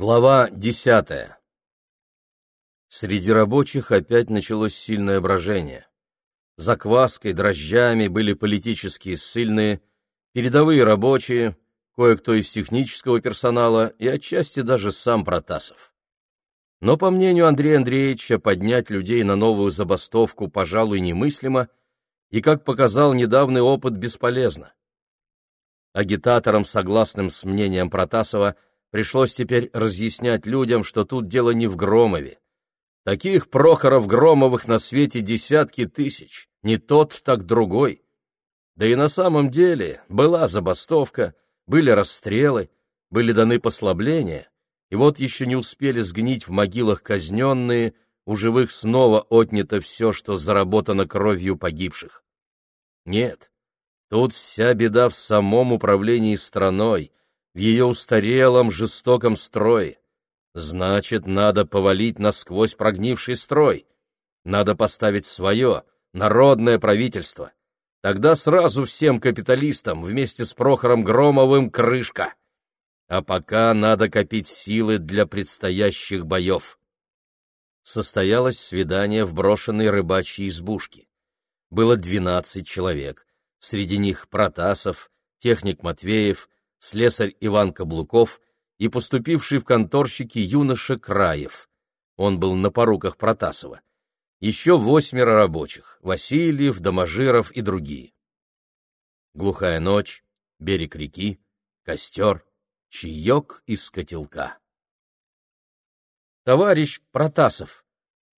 Глава десятая Среди рабочих опять началось сильное брожение. Закваской, дрожжами были политические ссыльные, передовые рабочие, кое-кто из технического персонала и отчасти даже сам Протасов. Но, по мнению Андрея Андреевича, поднять людей на новую забастовку, пожалуй, немыслимо, и, как показал недавний опыт, бесполезно. Агитаторам, согласным с мнением Протасова, пришлось теперь разъяснять людям, что тут дело не в Громове. Таких Прохоров-Громовых на свете десятки тысяч, не тот, так другой. Да и на самом деле была забастовка, были расстрелы, были даны послабления, и вот еще не успели сгнить в могилах казненные, у живых снова отнято все, что заработано кровью погибших. Нет, тут вся беда в самом управлении страной, в ее устарелом жестоком строе. Значит, надо повалить насквозь прогнивший строй. Надо поставить свое, народное правительство. Тогда сразу всем капиталистам вместе с Прохором Громовым крышка. А пока надо копить силы для предстоящих боев. Состоялось свидание в брошенной рыбачьей избушке. Было двенадцать человек. Среди них Протасов, техник Матвеев, слесарь Иван Каблуков и поступивший в конторщики юноша Краев. Он был на поруках Протасова. Еще восьмеро рабочих — Васильев, Доможиров и другие. Глухая ночь, берег реки, костер, чаек из котелка. «Товарищ Протасов!»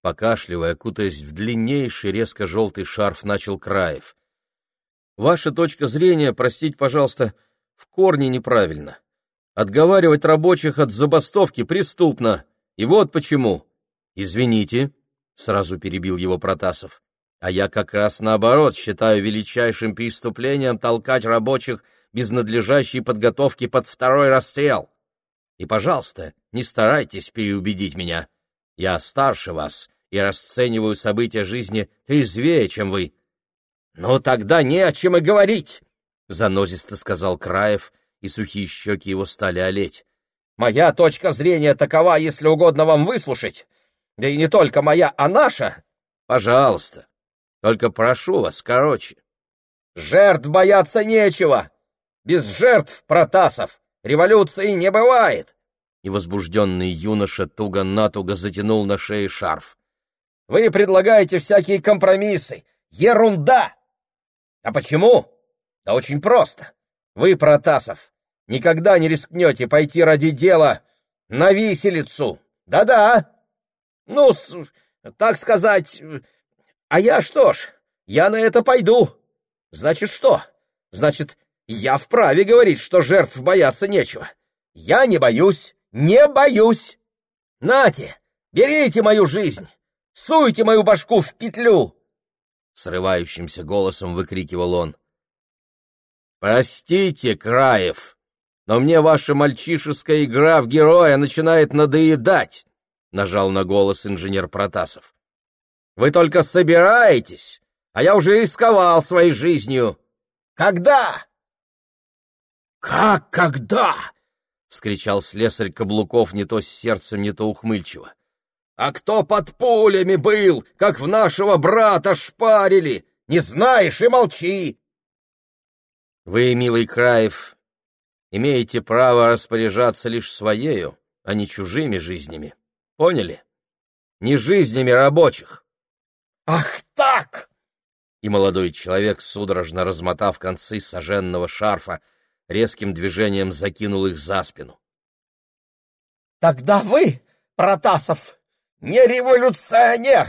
Покашливая, кутаясь в длиннейший резко-желтый шарф, начал Краев. «Ваша точка зрения, простите, пожалуйста, — в корне неправильно. Отговаривать рабочих от забастовки преступно. И вот почему. Извините, сразу перебил его Протасов. А я как раз наоборот считаю величайшим преступлением толкать рабочих без надлежащей подготовки под второй расстрел. И, пожалуйста, не старайтесь переубедить меня. Я старше вас и расцениваю события жизни трезвее, чем вы. Ну тогда не о чем и говорить занозисто сказал Краев, и сухие щеки его стали олеть. Моя точка зрения такова, если угодно вам выслушать. Да и не только моя, а наша. Пожалуйста. Только прошу вас, короче. Жертв бояться нечего. Без жертв, Протасов, революции не бывает. И возбужденный юноша туго-натуго затянул на шее шарф. Вы предлагаете всякие компромиссы. Ерунда! А почему? Да очень просто. Вы, Протасов, никогда не рискнете пойти ради дела на виселицу. Да-да. Ну, так сказать... А я что ж, я на это пойду. Значит, что? Значит, я вправе говорить, что жертв бояться нечего. Я не боюсь, не боюсь. Нате, берите мою жизнь, суйте мою башку в петлю. Срывающимся голосом выкрикивал он. «Простите, Краев, но мне ваша мальчишеская игра в героя начинает надоедать», — нажал на голос инженер Протасов. «Вы только собираетесь, а я уже рисковал своей жизнью. Когда?» «Как когда?» — вскричал слесарь Каблуков не то с сердцем, не то ухмыльчиво. «А кто под пулями был, как в нашего брата шпарили? Не знаешь и молчи! Вы, милый Краев, имеете право распоряжаться лишь своею, а не чужими жизнями. Поняли? Не жизнями рабочих. Ах так! И молодой человек, судорожно размотав концы соженного шарфа, резким движением закинул их за спину. Тогда вы, Протасов, не революционер.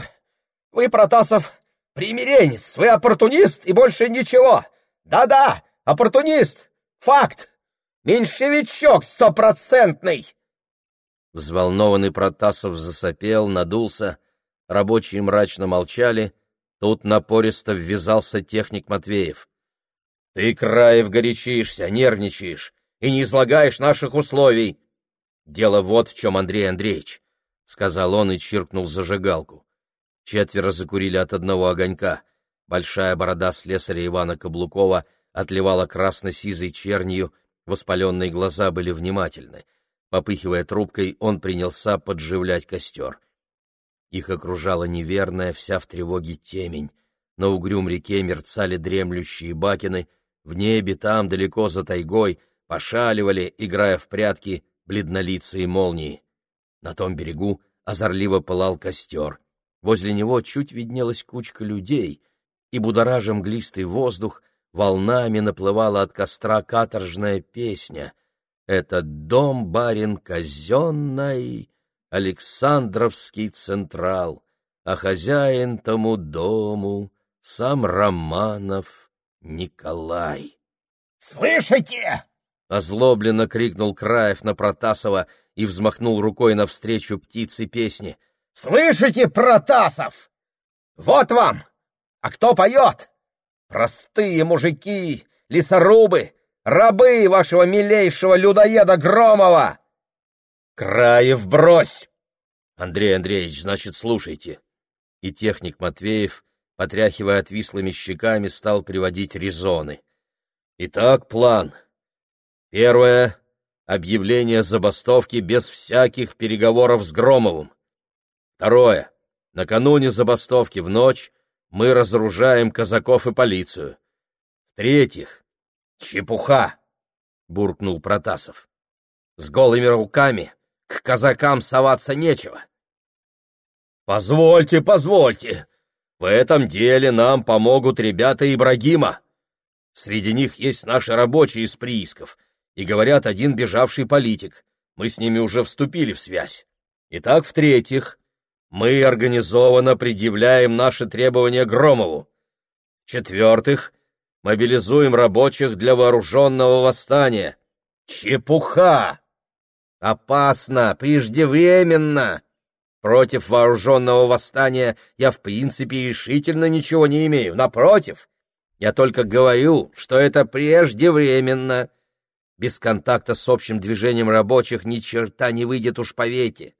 Вы, Протасов, примиренец, вы оппортунист и больше ничего. Да-да, Оппортунист! Факт! Меньшевичок стопроцентный!» Взволнованный Протасов засопел, надулся, рабочие мрачно молчали, тут напористо ввязался техник Матвеев. «Ты, Краев, горячишься, нервничаешь и не излагаешь наших условий!» «Дело вот в чем, Андрей Андреевич», — сказал он и чиркнул зажигалку. Четверо закурили от одного огонька. Большая борода слесаря Ивана Каблукова — отливала красно-сизой чернью, воспаленные глаза были внимательны. Попыхивая трубкой, он принялся подживлять костер. Их окружала неверная, вся в тревоге темень. На угрюм реке мерцали дремлющие бакины, в небе там, далеко за тайгой, пошаливали, играя в прятки, бледнолицые молнии. На том берегу озорливо пылал костер. Возле него чуть виднелась кучка людей, и, будоража мглистый воздух, волнами наплывала от костра каторжная песня. Это дом барин казенный, Александровский централ, а хозяин тому дому сам Романов Николай. «Слышите?» — озлобленно крикнул Краев на Протасова и взмахнул рукой навстречу птице песни. «Слышите, Протасов? Вот вам! А кто поет? Простые мужики, лесорубы, рабы вашего милейшего людоеда Громова!» «Краев, брось!» «Андрей Андреевич, значит, слушайте». И техник Матвеев, потряхивая отвислыми щеками, стал приводить резоны. Итак, план. Первое — объявление забастовки без всяких переговоров с Громовым. Второе. Накануне забастовки в ночь мы разоружаем казаков и полицию. В-третьих, чепуха, буркнул Протасов. С голыми руками к казакам соваться нечего. Позвольте, позвольте. В этом деле нам помогут ребята Ибрагима. Среди них есть наши рабочие из приисков, и, говорят, один бежавший политик. Мы с ними уже вступили в связь. Итак, в-третьих, мы организованно предъявляем наши требования Громову. В-четвертых, мобилизуем рабочих для вооруженного восстания. Чепуха! Опасно, преждевременно! Против вооруженного восстания я в принципе решительно ничего не имею. Напротив, я только говорю, что это преждевременно. Без контакта с общим движением рабочих ни черта не выйдет уж поверьте.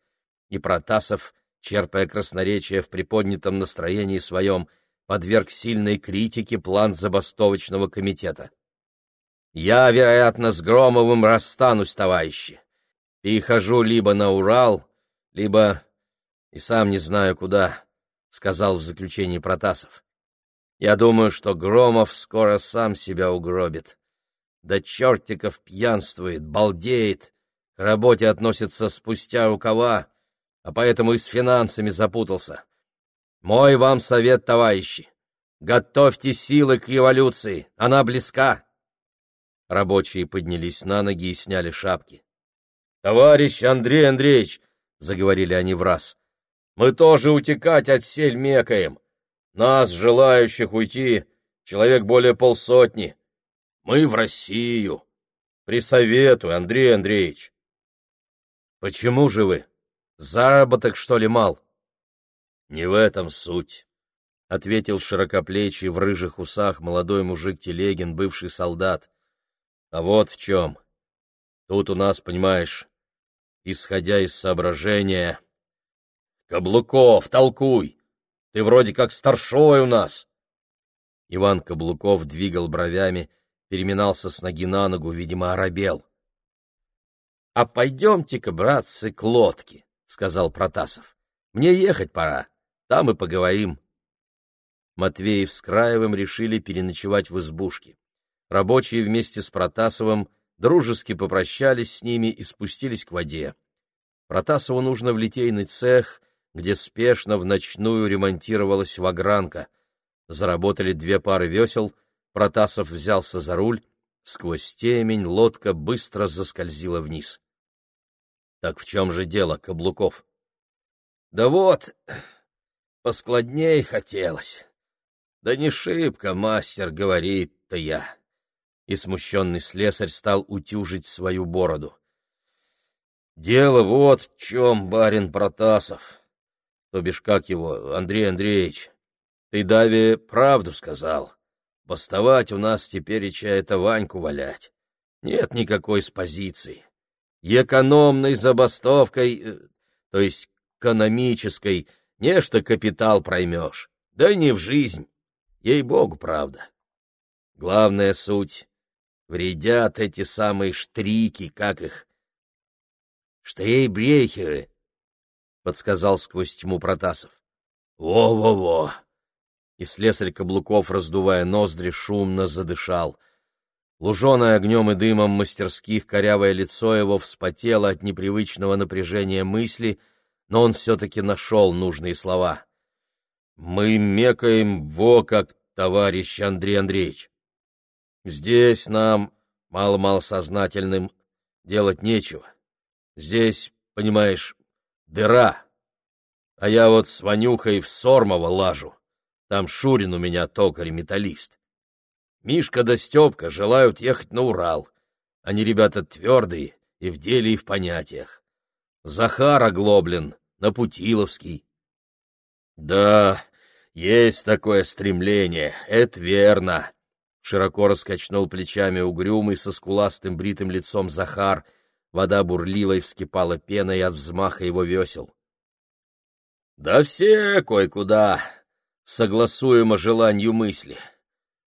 И Протасов, черпая красноречие в приподнятом настроении своем, подверг сильной критике план забастовочного комитета. Я, вероятно, с Громовым расстанусь, товарищи. Перехожу либо на Урал, либо... и сам не знаю куда, — сказал в заключении Протасов. Я думаю, что Громов скоро сам себя угробит. Да чертиков пьянствует, балдеет, к работе относится спустя рукава, а поэтому и с финансами запутался. Мой вам совет, товарищи, готовьте силы к революции, она близка. Рабочие поднялись на ноги и сняли шапки. — Товарищ Андрей Андреевич, — заговорили они в раз, — мы тоже утекать от сель мекаем. Нас, желающих уйти, человек более полсотни. Мы в Россию. Присоветуй, Андрей Андреевич. Почему же вы? Заработок, что ли, мал? Не в этом суть, — ответил широкоплечий в рыжих усах молодой мужик Телегин, бывший солдат. А вот в чем. Тут у нас, понимаешь, исходя из соображения... Каблуков, толкуй! Ты вроде как старшой у нас. Иван Каблуков двигал бровями, переминался с ноги на ногу, видимо, оробел. — А пойдемте-ка, братцы, к лодке, — сказал Протасов. — Мне ехать пора, там и поговорим. Матвеев с Краевым решили переночевать в избушке. Рабочие вместе с Протасовым дружески попрощались с ними и спустились к воде. Протасову нужно в литейный цех — где спешно в ночную ремонтировалась вагранка. Заработали две пары весел, Протасов взялся за руль, сквозь темень лодка быстро заскользила вниз. Так в чем же дело, Каблуков? Да вот, поскладней хотелось. Да не шибко, мастер, говорит-то я. И смущенный слесарь стал утюжить свою бороду. Дело вот в чем, барин Протасов то бишь как его, Андрей Андреевич, ты Даве правду сказал. Бастовать у нас теперь и это Ваньку валять. Нет никакой с позиции. Экономной забастовкой, э, то есть экономической, нечто капитал проймешь. Да не в жизнь. Ей-богу, правда. Главная суть — вредят эти самые штрики, как их, Штрейбрехеры, — подсказал сквозь тьму Протасов. «Во-во-во!» И слесарь Каблуков, раздувая ноздри, шумно задышал. Луженое огнем и дымом мастерских корявое лицо его вспотело от непривычного напряжения мысли, но он все-таки нашел нужные слова. «Мы мекаем во как, товарищ Андрей Андреевич. Здесь нам, мало-мало сознательным, делать нечего. Здесь, понимаешь, дыра. А я вот с Ванюхой в Сормово лажу. Там Шурин у меня токарь-металлист. Мишка да Степка желают ехать на Урал. Они ребята твердые и в деле, и в понятиях. Захар оглоблен на Путиловский. Да, есть такое стремление, это верно. Широко раскачнул плечами угрюмый со скуластым бритым лицом Захар. Вода бурлила и вскипала пеной от взмаха его весел. Да все кое-куда, согласуемо желанию мысли.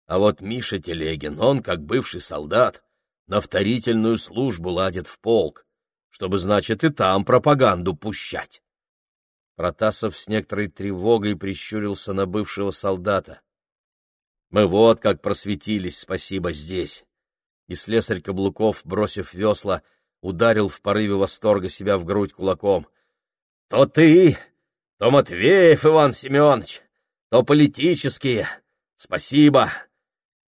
А вот Миша Телегин, он, как бывший солдат, на вторительную службу ладит в полк, чтобы, значит, и там пропаганду пущать. Протасов с некоторой тревогой прищурился на бывшего солдата. Мы вот как просветились, спасибо, здесь. И слесарь Каблуков, бросив весла, ударил в порыве восторга себя в грудь кулаком. — То ты, то Матвеев Иван Семенович, то политические. Спасибо.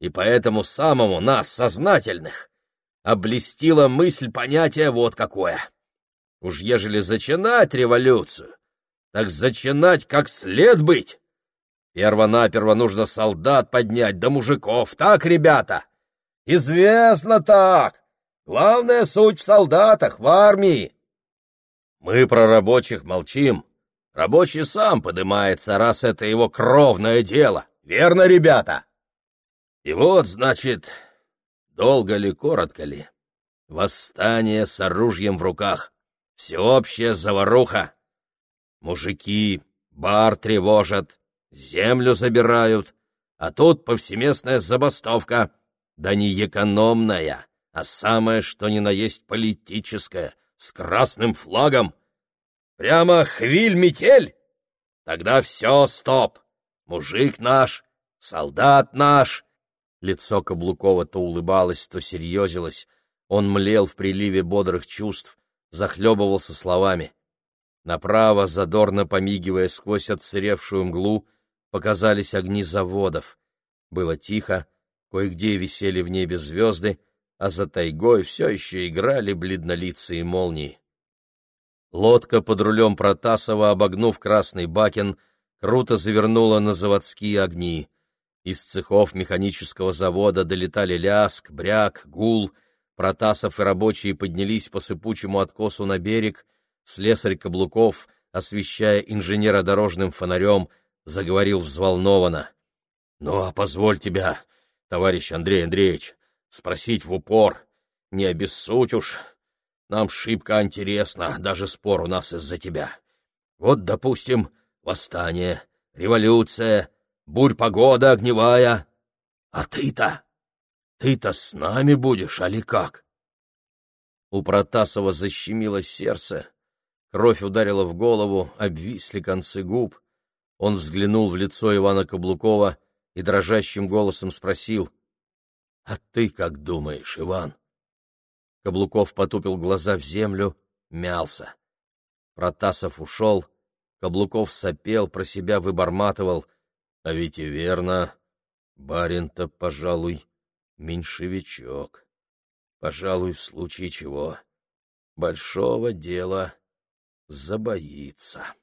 И поэтому самому нас, сознательных, облестила мысль понятия вот какое. Уж ежели зачинать революцию, так зачинать как след быть. Первонаперво нужно солдат поднять, да мужиков, так, ребята? Известно так. Главная суть в солдатах, в армии. Мы про рабочих молчим. Рабочий сам подымается, раз это его кровное дело. Верно, ребята? И вот, значит, долго ли, коротко ли, восстание с оружием в руках, всеобщая заваруха. Мужики бар тревожат, землю забирают, а тут повсеместная забастовка, да не экономная, а самое что ни на есть политическая, с красным флагом. Прямо хвиль-метель? Тогда все, стоп. Мужик наш, солдат наш. Лицо Каблукова то улыбалось, то серьезилось. Он млел в приливе бодрых чувств, захлебывался словами. Направо, задорно помигивая сквозь отсыревшую мглу, показались огни заводов. Было тихо, кое-где висели в небе звезды, а за тайгой все еще играли бледнолицые молнии. Лодка под рулем Протасова, обогнув Красный Бакен, круто завернула на заводские огни. Из цехов механического завода долетали ляск, бряк, гул. Протасов и рабочие поднялись по сыпучему откосу на берег. Слесарь Каблуков, освещая инженера дорожным фонарем, заговорил взволнованно. — Ну, а позволь тебя, товарищ Андрей Андреевич, спросить в упор. Не обессудь уж. Нам шибко интересно, даже спор у нас из-за тебя. Вот, допустим, восстание, революция, бурь-погода огневая. А ты-то? Ты-то с нами будешь, али как? У Протасова защемило сердце. Кровь ударила в голову, обвисли концы губ. Он взглянул в лицо Ивана Каблукова и дрожащим голосом спросил, «А ты как думаешь, Иван?» Каблуков потупил глаза в землю, мялся. Протасов ушел, Каблуков сопел, про себя выборматывал. А ведь и верно, барин-то, пожалуй, меньшевичок. Пожалуй, в случае чего большого дела забоится.